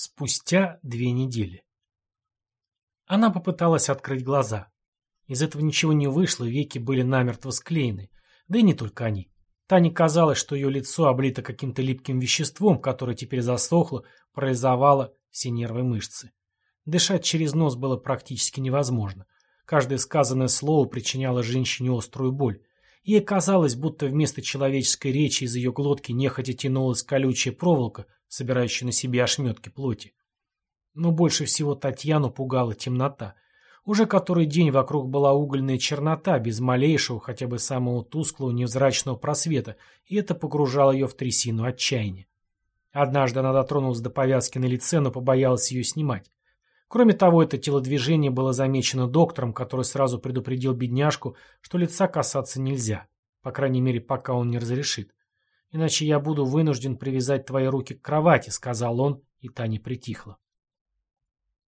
Спустя две недели. Она попыталась открыть глаза. Из этого ничего не вышло, веки были намертво склеены. Да и не только они. Тане казалось, что ее лицо облито каким-то липким веществом, которое теперь засохло, парализовало все нервы мышцы. Дышать через нос было практически невозможно. Каждое сказанное слово причиняло женщине острую боль. Ей казалось, будто вместо человеческой речи из ее глотки нехотя тянулась колючая проволока, собирающая на себе ошметки плоти. Но больше всего Татьяну пугала темнота. Уже который день вокруг была угольная чернота, без малейшего, хотя бы самого тусклого, невзрачного просвета, и это погружало ее в трясину отчаяния. Однажды она дотронулась до повязки на лице, но побоялась ее снимать. Кроме того, это телодвижение было замечено доктором, который сразу предупредил бедняжку, что лица касаться нельзя, по крайней мере, пока он не разрешит. «Иначе я буду вынужден привязать твои руки к кровати», — сказал он, и Таня притихла.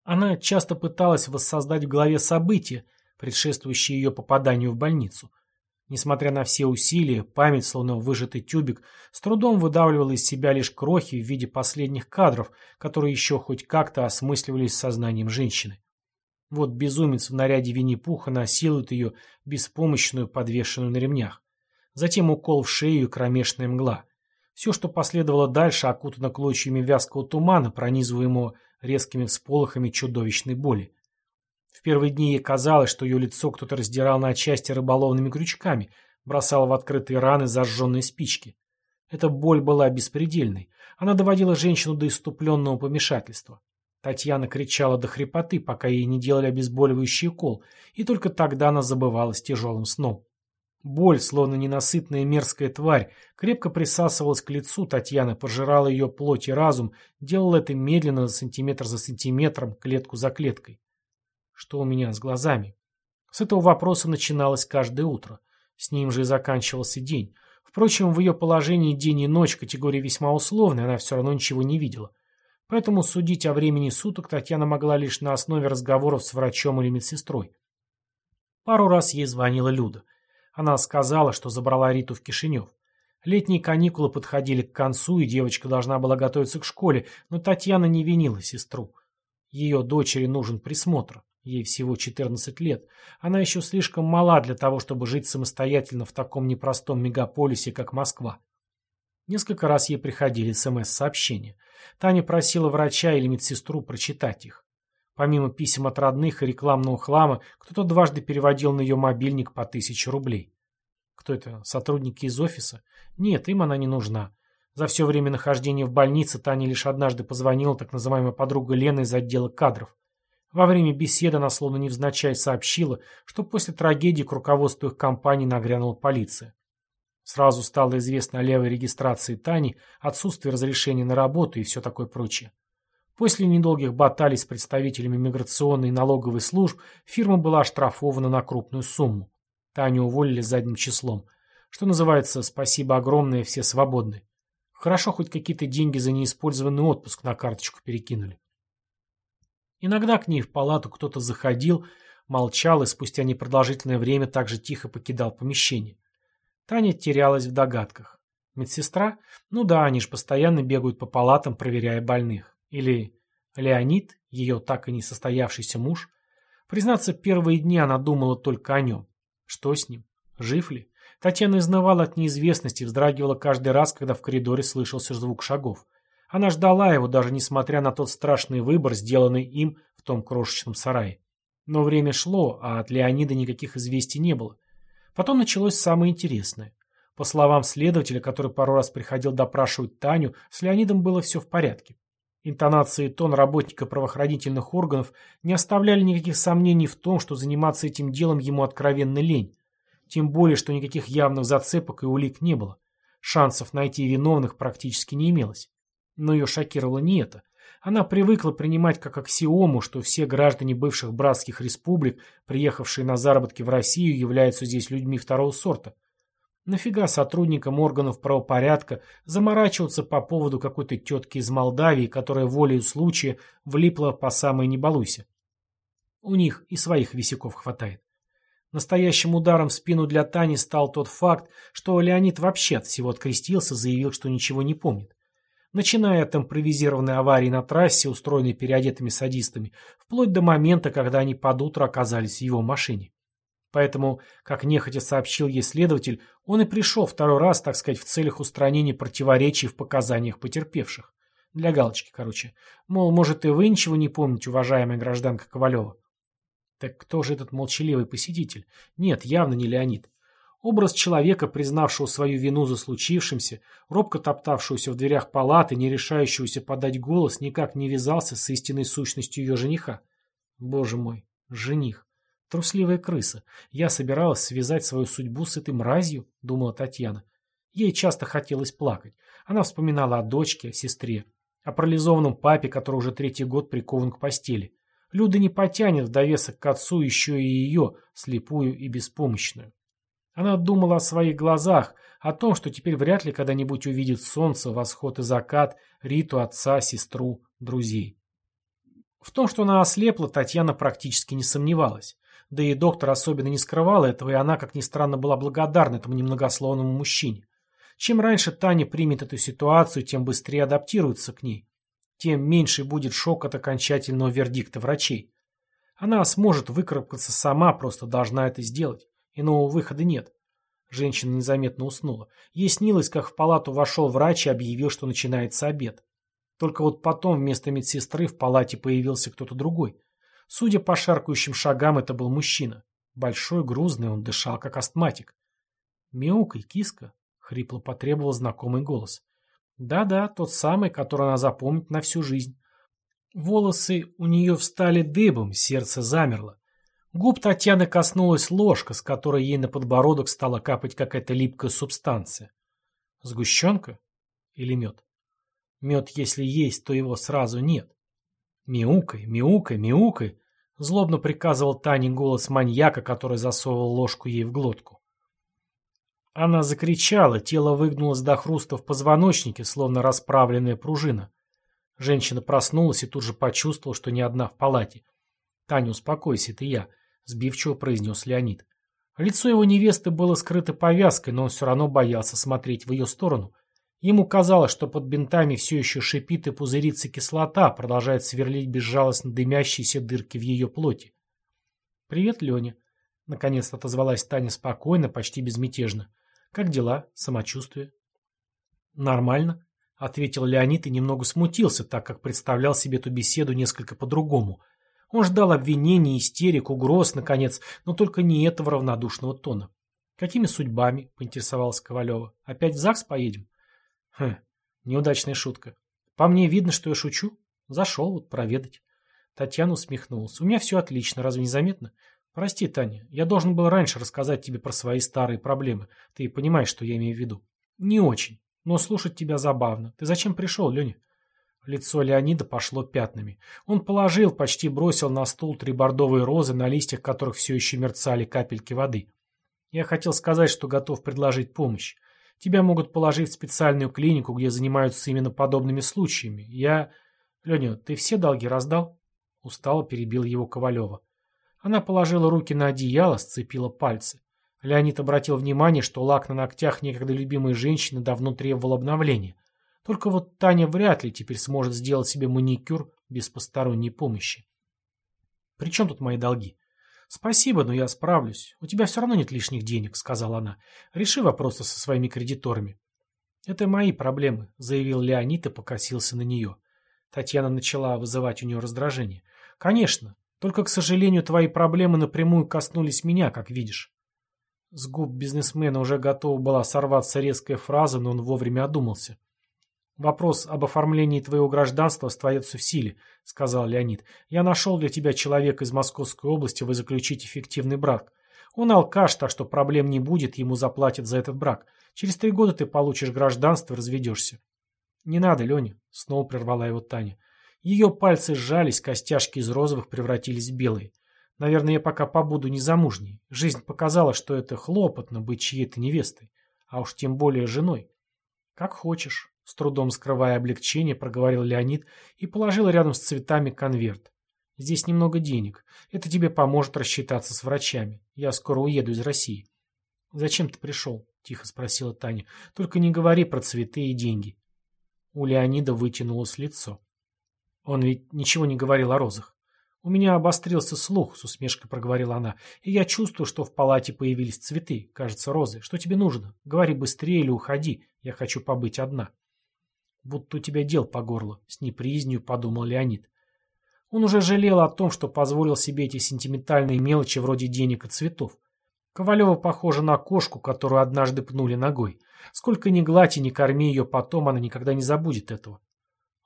Она часто пыталась воссоздать в голове события, предшествующие ее попаданию в больницу. Несмотря на все усилия, память, словно выжатый тюбик, с трудом выдавливала из себя лишь крохи в виде последних кадров, которые еще хоть как-то осмысливались сознанием женщины. Вот безумец в наряде Винни-Пуха насилует ее, беспомощную, подвешенную на ремнях. Затем укол в шею и кромешная мгла. Все, что последовало дальше, окутано клочьями вязкого тумана, пронизываемого резкими всполохами чудовищной боли. В первые дни ей казалось, что ее лицо кто-то раздирал на части рыболовными крючками, бросал в открытые раны зажженные спички. Эта боль была беспредельной. Она доводила женщину до иступленного помешательства. Татьяна кричала до хрипоты, пока ей не делали обезболивающий укол, и только тогда она забывалась тяжелым сном. Боль, словно ненасытная мерзкая тварь, крепко присасывалась к лицу Татьяны, пожирала ее плоть и разум, делала это медленно, сантиметр за сантиметром, клетку за клеткой. Что у меня с глазами? С этого вопроса начиналось каждое утро. С ним же и заканчивался день. Впрочем, в ее положении день и ночь категория весьма условная, она все равно ничего не видела. Поэтому судить о времени суток Татьяна могла лишь на основе разговоров с врачом или медсестрой. Пару раз ей звонила Люда. Она сказала, что забрала Риту в Кишинев. Летние каникулы подходили к концу, и девочка должна была готовиться к школе, но Татьяна не винила сестру. Ее дочери нужен присмотр. Ей всего 14 лет. Она еще слишком мала для того, чтобы жить самостоятельно в таком непростом мегаполисе, как Москва. Несколько раз ей приходили СМС-сообщения. Таня просила врача или медсестру прочитать их. Помимо писем от родных и рекламного хлама, кто-то дважды переводил на ее мобильник по тысяче рублей. Кто это? Сотрудники из офиса? Нет, им она не нужна. За все время нахождения в больнице Таня лишь однажды позвонила так называемая подруга Лена из отдела кадров. Во время беседы она словно невзначай сообщила, что после трагедии к руководству их компании нагрянула полиция. Сразу стало известно о левой регистрации Тани, отсутствии разрешения на работу и все такое прочее. После недолгих баталий с представителями миграционной и налоговой служб фирма была оштрафована на крупную сумму. Таню уволили задним числом. Что называется, спасибо огромное, все свободны. Хорошо, хоть какие-то деньги за неиспользованный отпуск на карточку перекинули. Иногда к ней в палату кто-то заходил, молчал и спустя непродолжительное время также тихо покидал помещение. Таня терялась в догадках. Медсестра? Ну да, они же постоянно бегают по палатам, проверяя больных. Или Леонид, ее так и не состоявшийся муж? Признаться, первые дни она думала только о нем. Что с ним? Жив ли? Татьяна изнывала от неизвестности, вздрагивала каждый раз, когда в коридоре слышался звук шагов. Она ждала его, даже несмотря на тот страшный выбор, сделанный им в том крошечном сарае. Но время шло, а от Леонида никаких известий не было. Потом началось самое интересное. По словам следователя, который пару раз приходил допрашивать Таню, с Леонидом было все в порядке. Интонации и тон работника правоохранительных органов не оставляли никаких сомнений в том, что заниматься этим делом ему откровенно лень. Тем более, что никаких явных зацепок и улик не было. Шансов найти виновных практически не имелось. Но ее шокировало не это. Она привыкла принимать как аксиому, что все граждане бывших братских республик, приехавшие на заработки в Россию, являются здесь людьми второго сорта. Нафига сотрудникам органов правопорядка заморачиваться по поводу какой-то тетки из Молдавии, которая волею случая влипла по самой не балуйся? У них и своих висяков хватает. Настоящим ударом в спину для Тани стал тот факт, что Леонид вообще от всего открестился, заявил, что ничего не помнит. начиная от импровизированной аварии на трассе, устроенной переодетыми садистами, вплоть до момента, когда они под утро оказались в его машине. Поэтому, как нехотя сообщил ей следователь, он и пришел второй раз, так сказать, в целях устранения противоречий в показаниях потерпевших. Для галочки, короче. Мол, может, и вы ничего не помните, уважаемая гражданка Ковалева. Так кто же этот молчаливый посетитель? Нет, явно не Леонид. Образ человека, признавшего свою вину за случившимся, робко топтавшегося в дверях палаты, не решающегося подать голос, никак не вязался с истинной сущностью ее жениха. Боже мой, жених. Трусливая крыса. Я собиралась связать свою судьбу с этой мразью, думала Татьяна. Ей часто хотелось плакать. Она вспоминала о дочке, о сестре, о парализованном папе, который уже третий год прикован к постели. Люда не потянет в довесок к отцу еще и ее, слепую и беспомощную. Она думала о своих глазах, о том, что теперь вряд ли когда-нибудь увидит солнце, восход и закат, Риту, отца, сестру, друзей. В том, что она ослепла, Татьяна практически не сомневалась. Да и доктор особенно не скрывал этого, и она, как ни странно, была благодарна этому немногословному мужчине. Чем раньше Таня примет эту ситуацию, тем быстрее адаптируется к ней. Тем меньше будет шок от окончательного вердикта врачей. Она сможет выкарабкаться сама, просто должна это сделать. Иного выхода нет. Женщина незаметно уснула. Ей снилось, как в палату вошел врач и объявил, что начинается обед. Только вот потом вместо медсестры в палате появился кто-то другой. Судя по шаркающим шагам, это был мужчина. Большой, грузный, он дышал, как астматик. «Мяукай, киска!» — хрипло потребовал знакомый голос. «Да-да, тот самый, который она запомнит на всю жизнь». Волосы у нее встали дыбом, сердце замерло. Губ Татьяны коснулась ложка, с которой ей на подбородок стала капать какая-то липкая субстанция. Сгущенка? Или мед? Мед, если есть, то его сразу нет. Мяукай, мяукай, мяукай, злобно приказывал Тане голос маньяка, который засовывал ложку ей в глотку. Она закричала, тело выгнулось до хруста в позвоночнике, словно расправленная пружина. Женщина проснулась и тут же почувствовала, что не одна в палате. «Таня, успокойся, это я сбивчиво произнес Леонид. Лицо его невесты было скрыто повязкой, но он все равно боялся смотреть в ее сторону. Ему казалось, что под бинтами все еще шипит и пузырится кислота, продолжает сверлить безжалостно дымящиеся дырки в ее плоти. «Привет, Леня», — наконец отозвалась Таня спокойно, почти безмятежно. «Как дела? Самочувствие?» «Нормально», — ответил Леонид и немного смутился, так как представлял себе эту беседу несколько по-другому — он ждал обвинений, истерик, угроз, наконец, но только не этого равнодушного тона. «Какими судьбами?» — поинтересовалась Ковалева. «Опять в ЗАГС поедем?» «Хм, неудачная шутка. По мне видно, что я шучу. Зашел вот проведать». Татьяна усмехнулась. «У меня все отлично, разве не заметно?» «Прости, Таня, я должен был раньше рассказать тебе про свои старые проблемы. Ты понимаешь, что я имею в виду?» «Не очень. Но слушать тебя забавно. Ты зачем пришел, Леня?» Лицо Леонида пошло пятнами. Он положил, почти бросил на стул три бордовые розы, на листьях которых все еще мерцали капельки воды. Я хотел сказать, что готов предложить помощь. Тебя могут положить в специальную клинику, где занимаются именно подобными случаями. Я... Леня, ты все долги раздал? Устало перебил его Ковалева. Она положила руки на одеяло, сцепила пальцы. Леонид обратил внимание, что лак на ногтях некогда любимой женщины давно требовал обновления. Только вот Таня вряд ли теперь сможет сделать себе маникюр без посторонней помощи. «При чем тут мои долги?» «Спасибо, но я справлюсь. У тебя все равно нет лишних денег», — сказала она. «Реши вопросы со своими кредиторами». «Это мои проблемы», — заявил Леонид и покосился на нее. Татьяна начала вызывать у нее раздражение. «Конечно. Только, к сожалению, твои проблемы напрямую коснулись меня, как видишь». С губ бизнесмена уже готова была сорваться резкая фраза, но он вовремя одумался. «Вопрос об оформлении твоего гражданства остается в силе», — сказал Леонид. «Я нашел для тебя человека из Московской области, вы заключите эффективный брак. Он алкаш, так что проблем не будет, ему заплатят за этот брак. Через три года ты получишь гражданство и разведешься». «Не надо, Леня», — снова прервала его Таня. Ее пальцы сжались, костяшки из розовых превратились в белые. Наверное, я пока побуду незамужней. Жизнь показала, что это хлопотно быть чьей-то невестой, а уж тем более женой. Как хочешь. С трудом скрывая облегчение, проговорил Леонид и положил рядом с цветами конверт. Здесь немного денег. Это тебе поможет рассчитаться с врачами. Я скоро уеду из России. Зачем ты пришел? Тихо спросила Таня. Только не говори про цветы и деньги. У Леонида вытянулось лицо. Он ведь ничего не говорил о розах. «У меня обострился слух», — с усмешкой проговорила она, «и я чувствую, что в палате появились цветы, кажется, розы. Что тебе нужно? Говори быстрее или уходи. Я хочу побыть одна». «Будто у тебя дел по горло», — с неприязнью подумал Леонид. Он уже жалел о том, что позволил себе эти сентиментальные мелочи вроде денег и цветов. Ковалева похожа на кошку, которую однажды пнули ногой. Сколько ни гладь и ни корми ее потом, она никогда не забудет этого.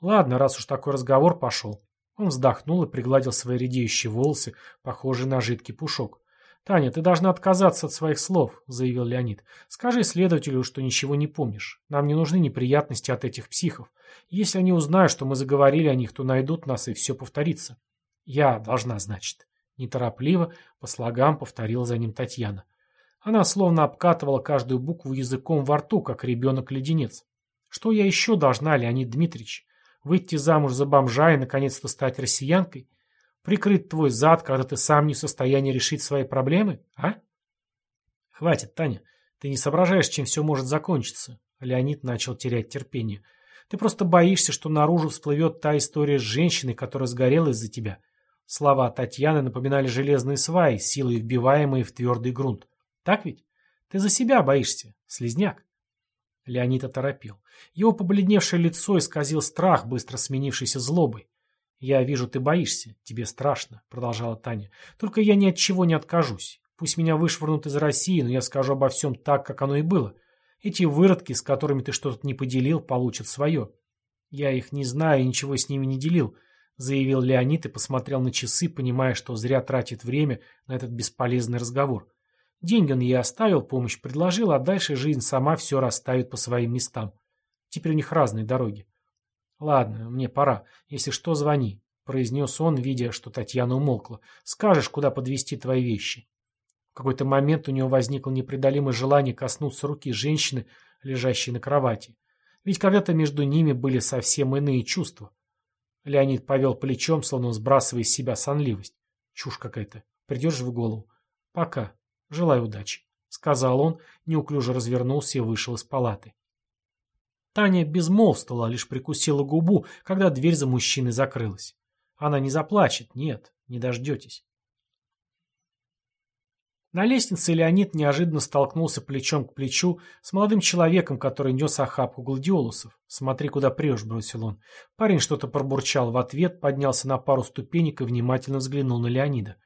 Ладно, раз уж такой разговор пошел. Он вздохнул и пригладил свои редеющие волосы, похожие на жидкий пушок. «Таня, ты должна отказаться от своих слов», — заявил Леонид. «Скажи следователю, что ничего не помнишь. Нам не нужны неприятности от этих психов. Если они узнают, что мы заговорили о них, то найдут нас, и все повторится». «Я должна, значит». Неторопливо, по слогам повторила за ним Татьяна. Она словно обкатывала каждую букву языком во рту, как ребенок-леденец. «Что я еще должна, Леонид Дмитриевич? Выйти замуж за бомжа и, наконец-то, стать россиянкой? Прикрыть твой зад, когда ты сам не в состоянии решить свои проблемы, а?» «Хватит, Таня. Ты не соображаешь, чем все может закончиться». Леонид начал терять терпение. «Ты просто боишься, что наружу всплывет та история с женщиной, которая сгорела из-за тебя. Слова Татьяны напоминали железные сваи, силой вбиваемые в твердый грунт. Так ведь? Ты за себя боишься, слезняк. Леонид оторопел. Его побледневшее лицо исказил страх, быстро сменившийся злобой. «Я вижу, ты боишься. Тебе страшно», — продолжала Таня. «Только я ни от чего не откажусь. Пусть меня вышвырнут из России, но я скажу обо всем так, как оно и было. Эти выродки, с которыми ты что-то не поделил, получат свое. Я их не знаю и ничего с ними не делил. — заявил Леонид и посмотрел на часы, понимая, что зря тратит время на этот бесполезный разговор. Деньги он ей оставил, помощь предложил, а дальше жизнь сама все расставит по своим местам. Теперь у них разные дороги. «Ладно, мне пора. Если что, звони», — произнес он, видя, что Татьяна умолкла. «Скажешь, куда подвести твои вещи». В какой-то момент у него возникло непреодолимое желание коснуться руки женщины, лежащей на кровати. Ведь когда-то между ними были совсем иные чувства. Леонид повел плечом, словно сбрасывая из себя сонливость. Чушь какая-то. Придешь в голову. Пока. Желаю удачи. Сказал он, неуклюже развернулся и вышел из палаты. Таня безмолвствовала, лишь прикусила губу, когда дверь за мужчиной закрылась. Она не заплачет, нет, не дождетесь. На лестнице Леонид неожиданно столкнулся плечом к плечу с молодым человеком, который нес охапку гладиолусов. «Смотри, куда прешь», — бросил он. Парень что-то пробурчал в ответ, поднялся на пару ступенек и внимательно взглянул на Леонида.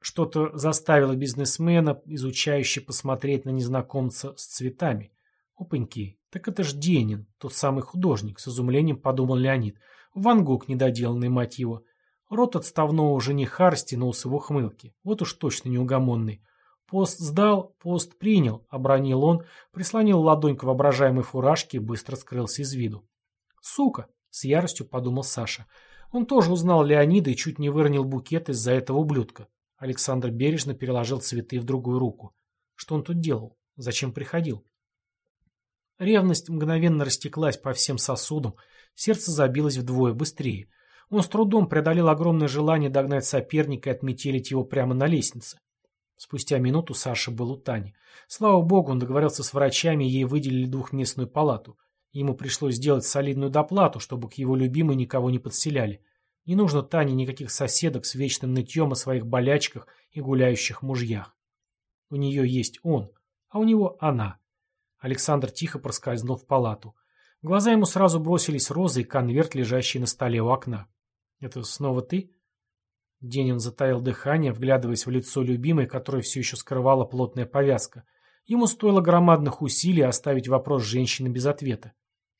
Что-то заставило бизнесмена, изучающе посмотреть на незнакомца с цветами. Опаньки, так это ж Денин, тот самый художник, с изумлением подумал Леонид. Ван Гог недоделанный, его. Рот отставного жениха растянулся в ухмылке. Вот уж точно неугомонный. Пост сдал, пост принял, обронил он, прислонил ладонь к воображаемой фуражке и быстро скрылся из виду. «Сука!» — с яростью подумал Саша. Он тоже узнал Леонида и чуть не выронил букет из-за этого ублюдка. Александр бережно переложил цветы в другую руку. Что он тут делал? Зачем приходил? Ревность мгновенно растеклась по всем сосудам, сердце забилось вдвое быстрее — он с трудом преодолел огромное желание догнать соперника и отметелить его прямо на лестнице. Спустя минуту Саша был у Тани. Слава богу, он договорился с врачами, ей выделили двухместную палату. Ему пришлось сделать солидную доплату, чтобы к его любимой никого не подселяли. Не нужно Тане никаких соседок с вечным нытьем о своих болячках и гуляющих мужьях. У нее есть он, а у него она. Александр тихо проскользнул в палату. Глаза ему сразу бросились розы и конверт, лежащий на столе у окна. «Это снова ты?» Денин затаил дыхание, вглядываясь в лицо любимой, которое все еще скрывала плотная повязка. Ему стоило громадных усилий оставить вопрос женщины без ответа.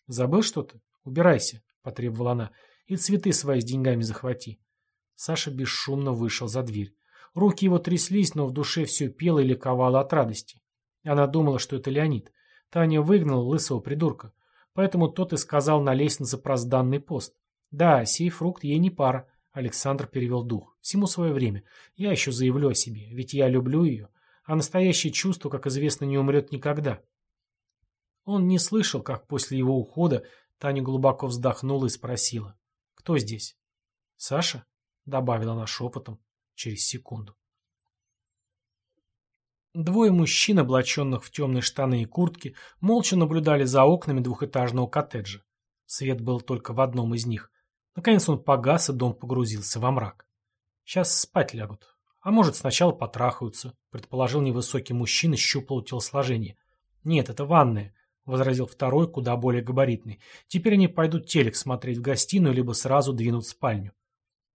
«Забыл что-то? Убирайся», — потребовала она, — «и цветы свои с деньгами захвати». Саша бесшумно вышел за дверь. Руки его тряслись, но в душе все пело и ликовало от радости. Она думала, что это Леонид. Таня выгнала лысого придурка. Поэтому тот и сказал на лестнице про сданный пост. Да, сей фрукт ей не пара. Александр перевел дух. Всему свое время. Я еще заявлю о себе, ведь я люблю ее. А настоящее чувство, как известно, не умрет никогда. Он не слышал, как после его ухода Таня глубоко вздохнула и спросила. «Кто здесь?» «Саша?» — добавила она шепотом через секунду. Двое мужчин, облаченных в темные штаны и куртки, молча наблюдали за окнами двухэтажного коттеджа. Свет был только в одном из них. Наконец он погас, и дом погрузился во мрак. Сейчас спать лягут. А может, сначала потрахаются, предположил невысокий мужчина щуплого телосложения. Нет, это ванная, возразил второй, куда более габаритный. Теперь они пойдут телек смотреть в гостиную, либо сразу двинут в спальню.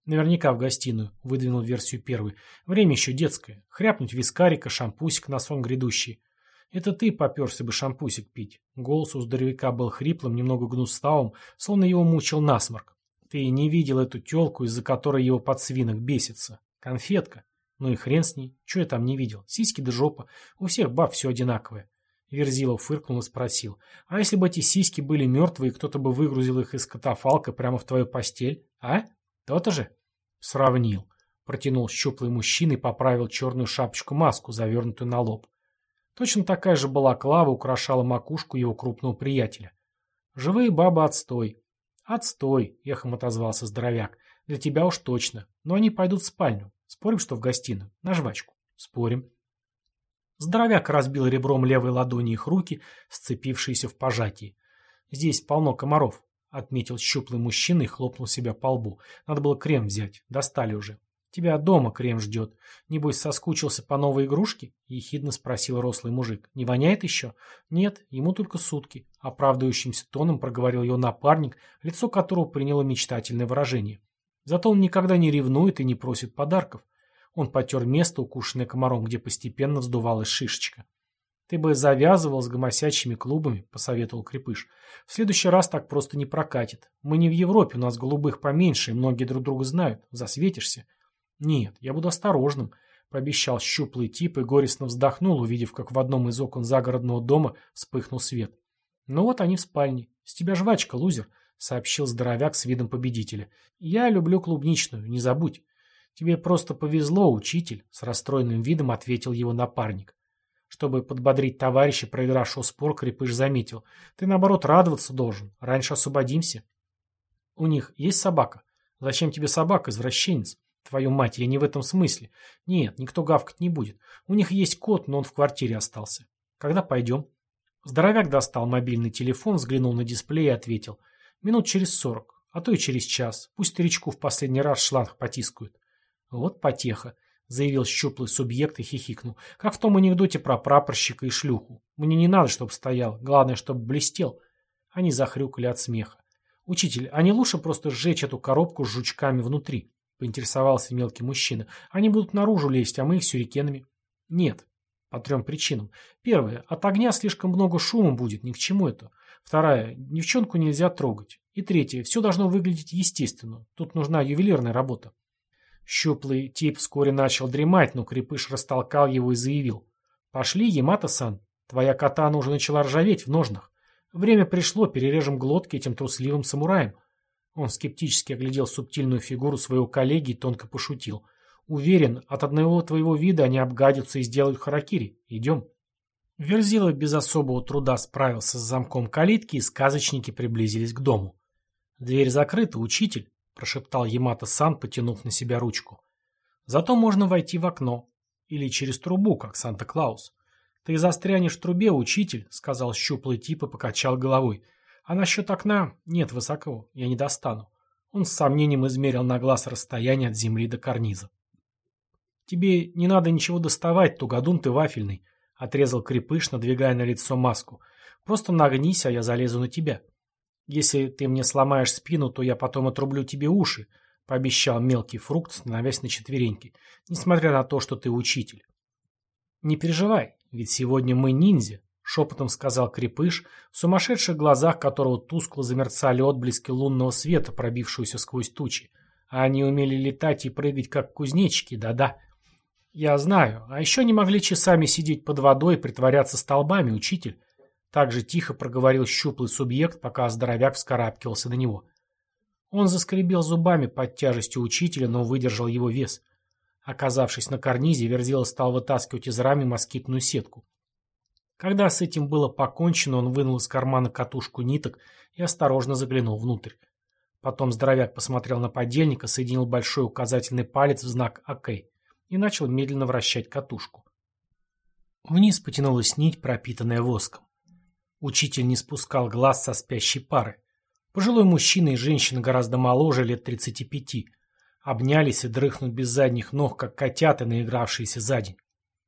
Наверняка в гостиную, выдвинул версию первый. Время еще детское. Хряпнуть вискарика, шампусик на сон грядущий. Это ты поперся бы шампусик пить. Голос у здоровяка был хриплым, немного гнуставым, словно его мучил насморк. Ты не видел эту телку, из-за которой его подсвинок бесится. Конфетка. Ну и хрен с ней. Че я там не видел? Сиськи да жопа. У всех баб все одинаковое. Верзилов фыркнул и спросил. А если бы эти сиськи были мертвые, кто-то бы выгрузил их из катафалка прямо в твою постель? А? То-то же? Сравнил. Протянул щуплый мужчина и поправил черную шапочку-маску, завернутую на лоб. Точно такая же балаклава украшала макушку его крупного приятеля. «Живые бабы отстой». «Отстой», — эхом отозвался здоровяк. «Для тебя уж точно. Но они пойдут в спальню. Спорим, что в гостиную? На жвачку». «Спорим». Здоровяк разбил ребром левой ладони их руки, сцепившиеся в пожатии. «Здесь полно комаров», — отметил щуплый мужчина и хлопнул себя по лбу. «Надо было крем взять. Достали уже». «Тебя дома крем ждет. Небось, соскучился по новой игрушке?» — ехидно спросил рослый мужик. «Не воняет еще?» «Нет, ему только сутки», — оправдывающимся тоном проговорил его напарник, лицо которого приняло мечтательное выражение. Зато он никогда не ревнует и не просит подарков. Он потер место, укушенное комаром, где постепенно вздувалась шишечка. «Ты бы завязывал с гомосячими клубами», — посоветовал Крепыш. «В следующий раз так просто не прокатит. Мы не в Европе, у нас голубых поменьше, и многие друг друга знают. Засветишься. «Нет, я буду осторожным», — пообещал щуплый тип и горестно вздохнул, увидев, как в одном из окон загородного дома вспыхнул свет. «Ну вот они в спальне. С тебя жвачка, лузер», — сообщил здоровяк с видом победителя. «Я люблю клубничную, не забудь». «Тебе просто повезло, учитель», — с расстроенным видом ответил его напарник. Чтобы подбодрить товарища, проигравшего спор, Крепыш заметил. «Ты, наоборот, радоваться должен. Раньше освободимся». «У них есть собака?» «Зачем тебе собака, извращенец?» Твою мать, я не в этом смысле. Нет, никто гавкать не будет. У них есть кот, но он в квартире остался. Когда пойдем? Здоровяк достал мобильный телефон, взглянул на дисплей и ответил. Минут через сорок, а то и через час. Пусть старичку в последний раз шланг потискают. Вот потеха, заявил щуплый субъект и хихикнул. Как в том анекдоте про прапорщика и шлюху. Мне не надо, чтобы стоял. Главное, чтобы блестел. Они захрюкали от смеха. Учитель, а не лучше просто сжечь эту коробку с жучками внутри? — поинтересовался мелкий мужчина. «Они будут наружу лезть, а мы их сюрикенами». «Нет». По трем причинам. Первая. От огня слишком много шума будет, ни к чему это. Вторая. Девчонку нельзя трогать. И третья. Все должно выглядеть естественно. Тут нужна ювелирная работа. Щуплый тип вскоре начал дремать, но крепыш растолкал его и заявил. «Пошли, Ямато-сан. Твоя катана уже начала ржаветь в ножнах. Время пришло, перережем глотки этим трусливым самураям. Он скептически оглядел субтильную фигуру своего коллеги и тонко пошутил. «Уверен, от одного твоего вида они обгадятся и сделают харакири. Идем». Верзила без особого труда справился с замком калитки, и сказочники приблизились к дому. «Дверь закрыта, учитель», — прошептал Ямато-сан, потянув на себя ручку. «Зато можно войти в окно. Или через трубу, как Санта-Клаус. Ты застрянешь в трубе, учитель», — сказал щуплый тип и покачал головой. А насчет окна нет высоко, я не достану. Он с сомнением измерил на глаз расстояние от земли до карниза. «Тебе не надо ничего доставать, тугодум ты вафельный», — отрезал крепыш, надвигая на лицо маску. «Просто нагнись, а я залезу на тебя. Если ты мне сломаешь спину, то я потом отрублю тебе уши», — пообещал мелкий фрукт, становясь на четвереньки, несмотря на то, что ты учитель. «Не переживай, ведь сегодня мы ниндзя, шепотом сказал крепыш, в сумасшедших глазах которого тускло замерцали отблески лунного света, пробившегося сквозь тучи. А они умели летать и прыгать, как кузнечики, да-да. Я знаю, а еще не могли часами сидеть под водой и притворяться столбами, учитель. Так же тихо проговорил щуплый субъект, пока здоровяк вскарабкивался на него. Он заскребел зубами под тяжестью учителя, но выдержал его вес. Оказавшись на карнизе, Верзила стал вытаскивать из рами москитную сетку. Когда с этим было покончено, он вынул из кармана катушку ниток и осторожно заглянул внутрь. Потом здоровяк посмотрел на подельника, соединил большой указательный палец в знак «ОК» и начал медленно вращать катушку. Вниз потянулась нить, пропитанная воском. Учитель не спускал глаз со спящей пары. Пожилой мужчина и женщина гораздо моложе, лет 35. Обнялись и дрыхнут без задних ног, как котята, наигравшиеся за день.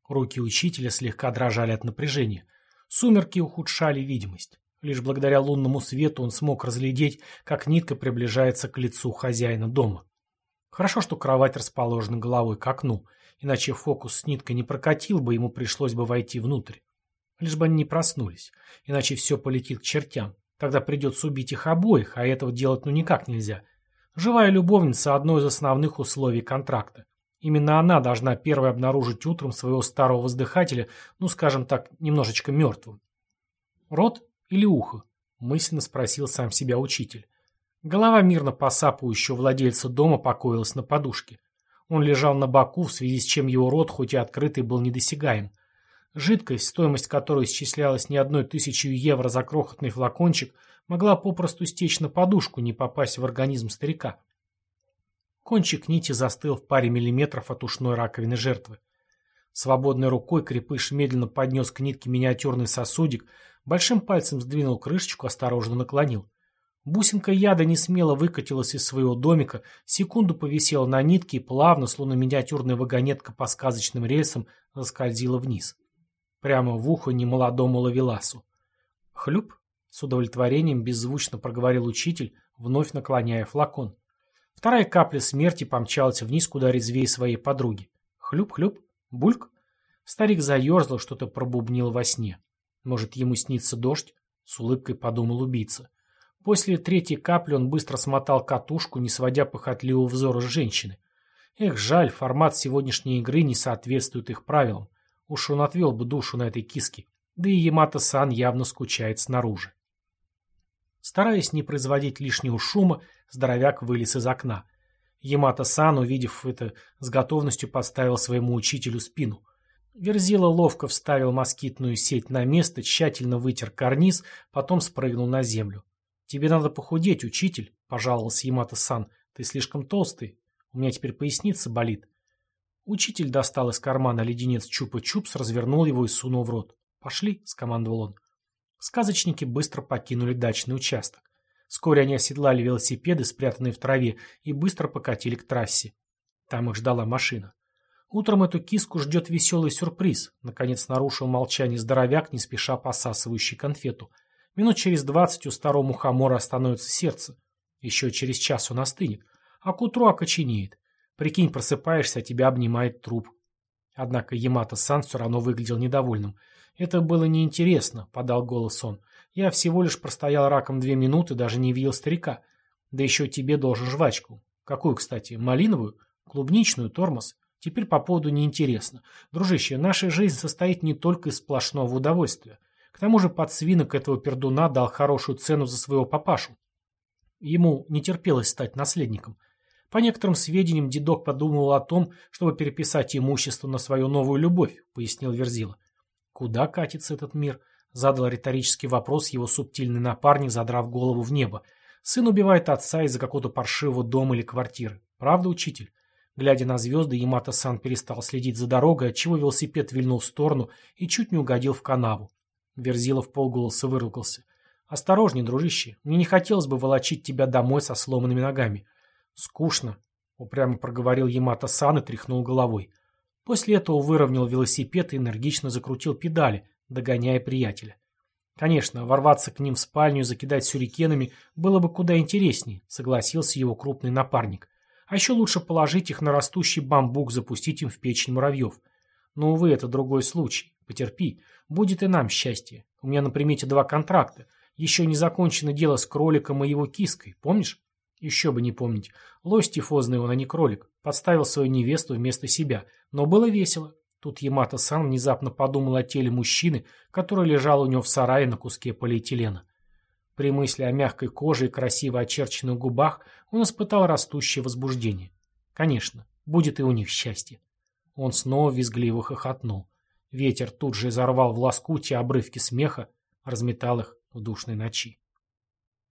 Руки учителя слегка дрожали от напряжения. Сумерки ухудшали видимость. Лишь благодаря лунному свету он смог разглядеть, как нитка приближается к лицу хозяина дома. Хорошо, что кровать расположена головой к окну, иначе фокус с ниткой не прокатил бы, ему пришлось бы войти внутрь. Лишь бы они не проснулись, иначе все полетит к чертям. Тогда придется убить их обоих, а этого делать ну никак нельзя. Живая любовница – одно из основных условий контракта. Именно она должна первой обнаружить утром своего старого воздыхателя, ну, скажем так, немножечко мертвым. «Рот или ухо?» – мысленно спросил сам себя учитель. Голова мирно посапывающего владельца дома покоилась на подушке. Он лежал на боку, в связи с чем его рот, хоть и открытый, был недосягаем. Жидкость, стоимость которой исчислялась не одной тысячей евро за крохотный флакончик, могла попросту стечь на подушку, не попасть в организм старика. Кончик нити застыл в паре миллиметров от ушной раковины жертвы. Свободной рукой крепыш медленно поднес к нитке миниатюрный сосудик, большим пальцем сдвинул крышечку, осторожно наклонил. Бусинка яда не смело выкатилась из своего домика, секунду повисела на нитке и плавно, словно миниатюрная вагонетка по сказочным рельсам, заскользила вниз прямо в ухо немолодому лавеласу. «Хлюп!» — с удовлетворением беззвучно проговорил учитель, вновь наклоняя флакон. Вторая капля смерти помчалась вниз куда резвее своей подруги. Хлюп-хлюп, бульк. Старик заерзал, что-то пробубнил во сне. Может, ему снится дождь? С улыбкой подумал убийца. После третьей капли он быстро смотал катушку, не сводя похотливого взора с женщины. Эх, жаль, формат сегодняшней игры не соответствует их правилам. Уж он отвел бы душу на этой киске. Да и Ямато-сан явно скучает снаружи. Стараясь не производить лишнего шума, здоровяк вылез из окна. Ямато-сан, увидев это, с готовностью подставил своему учителю спину. Верзила ловко вставил москитную сеть на место, тщательно вытер карниз, потом спрыгнул на землю. «Тебе надо похудеть, учитель», — пожаловался Ямато-сан. «Ты слишком толстый. У меня теперь поясница болит». Учитель достал из кармана леденец чупа-чупс, развернул его и сунул в рот. «Пошли», — скомандовал он. Сказочники быстро покинули дачный участок. Вскоре они оседлали велосипеды, спрятанные в траве, и быстро покатили к трассе. Там их ждала машина. Утром эту киску ждет веселый сюрприз. Наконец нарушил молчание здоровяк, не спеша посасывающий конфету. Минут через двадцать у старого мухомора остановится сердце. Еще через час он остынет, а к утру окоченеет. Прикинь, просыпаешься, а тебя обнимает труп. Однако Ямато-сан все равно выглядел недовольным. «Это было неинтересно», — подал голос он. «Я всего лишь простоял раком две минуты, даже не видел старика. Да еще тебе должен жвачку. Какую, кстати? Малиновую? Клубничную? Тормоз? Теперь по поводу неинтересно. Дружище, наша жизнь состоит не только из сплошного удовольствия. К тому же подсвинок этого пердуна дал хорошую цену за своего папашу. Ему не терпелось стать наследником. По некоторым сведениям, дедок подумал о том, чтобы переписать имущество на свою новую любовь, пояснил Верзила. Куда катится этот мир? Задал риторический вопрос его субтильный напарник, задрав голову в небо. Сын убивает отца из-за какого-то паршивого дома или квартиры. Правда, учитель? Глядя на звезды, Ямато-сан перестал следить за дорогой, отчего велосипед вильнул в сторону и чуть не угодил в канаву. Верзилов полголоса выругался. «Осторожней, дружище, мне не хотелось бы волочить тебя домой со сломанными ногами. «Скучно», — упрямо проговорил Ямато-сан и тряхнул головой. После этого выровнял велосипед и энергично закрутил педали, догоняя приятеля. Конечно, ворваться к ним в спальню и закидать сюрикенами было бы куда интереснее, согласился его крупный напарник. А еще лучше положить их на растущий бамбук, запустить им в печень муравьев. Но, увы, это другой случай. Потерпи. Будет и нам счастье. У меня на примете два контракта. Еще не закончено дело с кроликом и его киской, помнишь? Еще бы не помнить. Лось тифозный он, а не кролик. Подставил свою невесту вместо себя. Но было весело. Тут Ямато-сан внезапно подумал о теле мужчины, который лежал у него в сарае на куске полиэтилена. При мысли о мягкой коже и красиво очерченных губах он испытал растущее возбуждение. Конечно, будет и у них счастье. Он снова визгливо хохотнул. Ветер тут же изорвал в лоскуте обрывки смеха, разметал их в душной ночи.